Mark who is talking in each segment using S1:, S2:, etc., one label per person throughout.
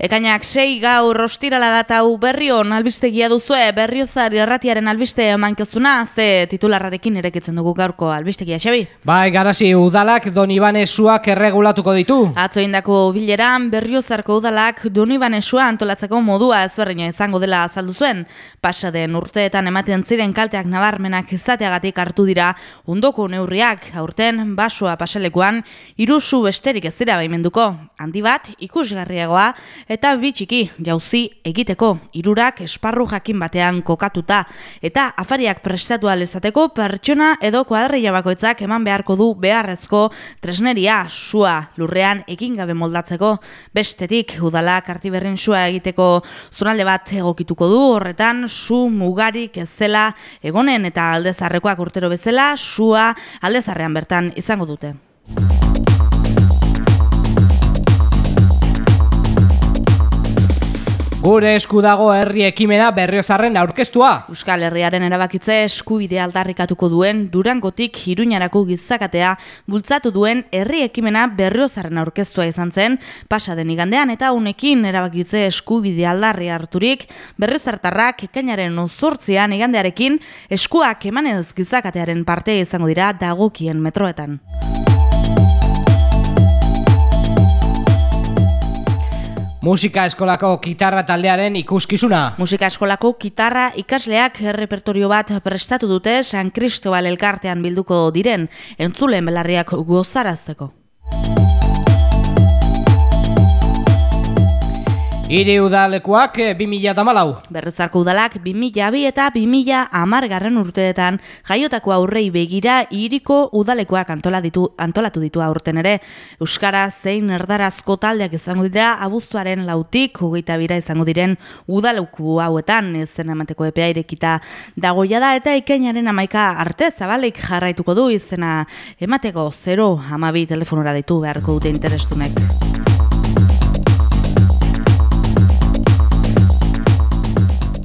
S1: Ekainak sei gaur rostirala data hau berrion albistegia duzue berriozar erratiaren albiste emankezuna ze titularrarekin erekitzen dugu gaurko albistegia xabi.
S2: Bai, garasi udalak Donibane suak erregulatuko ditu.
S1: Atzo indako bileran berriozarko udalak Donibane sua antolatzeko modua ezberdina izango dela azaldu zuen. Pasa den urteetan ematen ziren kalteak nabarmenak izateagatik hartu dira ondoko neurriak aurten basua paselekuan irusu besterik ez dira baimenduko. Handi bat ikusgarriagoa eta bitxiki jauzi egiteko hirurak esparru jakin batean kokatuta. Eta afariak prestatu alezateko pertsona edo kuadrilla bakoitzak eman beharko du beharrezko tresneria sua lurrean egin gabe moldatzeko. Bestetik udalak artiberrin sua egiteko zonalde bat egokituko du. Horretan su mugarik ez zela egonen eta aldezarrekoak urtero bezala sua aldezarrean bertan izango dute.
S2: Gure esku dago herri ekimena berriozarren aurkeztua.
S1: Euskal Herriaren erabakitze eskubide aldarrikatuko duen Durangotik Iruñarako gizakatea bultzatu duen herri ekimena berriozarren aurkeztua izan zen pasa den igandean eta unekin erabakitze eskubide aldarri harturik berriozartarrak ekainaren ozortzian igandearekin eskuak emanez gizakatearen parte izango dira dagokien metroetan.
S2: Musika eskolako kitarra taldearen ikuskizuna.
S1: Musika eskolako kitarra ikasleak repertorio bat prestatu dute San Cristobal elkartean bilduko diren entzulen belarriak gozarazteko.
S2: Iri udalekuak 2008.
S1: Eh, Berrezarko udalak 2002 eta 2010 garren urteetan jaiotako aurrei begira iriko udalekuak antola ditu, antolatu ditu aurten ere. Euskara zein erdarazko taldeak izango dira abuztuaren lautik hogeita bira izango diren udaleku hauetan zen emateko epea irekita dagoia da eta ikainaren amaika arte zabalik jarraituko du izena emateko 0 amabi telefonora ditu beharko dute interestunek.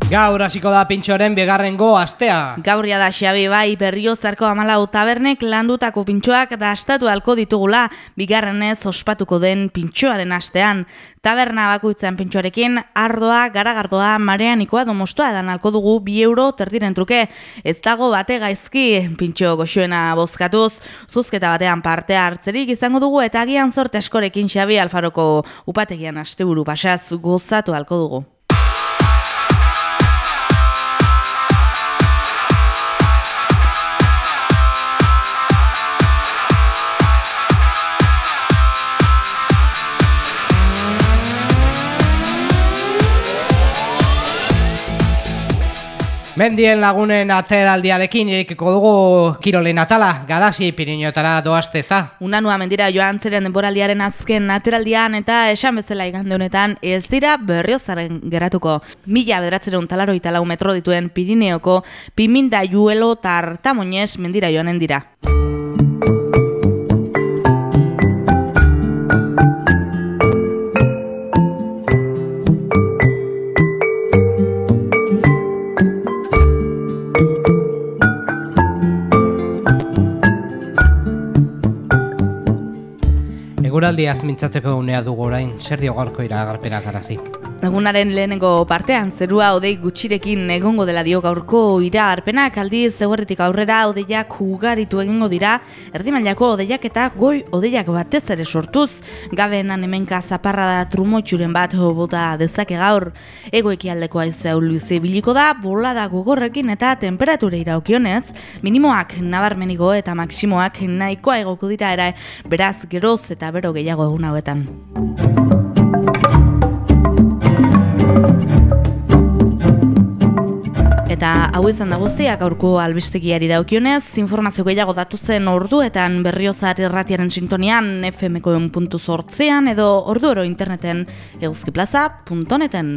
S2: Gaur hasiko da pintxoren begarrengo astea.
S1: Gaurria da Xabi bai berriozarko amalau tabernek landutako pintxoak da astatu alko ditugula bigarrenez ospatuko den pintxoaren astean. Taberna bakoitzen pintxoarekin ardoa, garagardoa, marean ikoa domostoa edan alko dugu bi euro terdiren truke. Ez dago bate gaizki pintxo goxuena bozkatuz, zuzketa batean parte hartzerik izango dugu eta agian zorte askorekin Xabi Alfaroko upategian asteburu pasaz gozatu alko dugu.
S2: Mendien lagunen ateraldiarekin irekiko dugu kirolen atala, garasi pirinotara doazte ez da.
S1: Unanua mendira joan zeren denboraldiaren azken ateraldian eta esan bezala igande honetan ez dira berriozaren geratuko. Mila bederatzeren talaro italau metro dituen Pirineoko piminda juelo tartamoinez mendira joanen dira.
S2: Eguraldiaz mintzatzeko unea dugu orain, zer dio gaurko iragarpenak arazi.
S1: Egunaren lehenengo partean, zerua odei gutxirekin egongo dela dio gaurko iragarpenak aldiz zegoerretik aurrera odeiak ugaritu egingo dira, erdimailako odeiak eta goi odeiak batez ere sortuz, gabenan hemenka zaparra da trumotxuren bat bota dezake gaur, egoeki aldeko aizea uluize biliko da, bolada gogorrekin eta temperatura iraukionez, minimoak nabarmenigo eta maksimoak nahikoa egoko dira era. Beraz geroz eta bero gehiago egun hauetan. Eta hau izan da guztiak aurko albistegiari daukionez, informazio gehiago datuzen orduetan berriozar erratiaren sintonian fmkoen puntu edo ordu oro interneten euskiplaza.neten.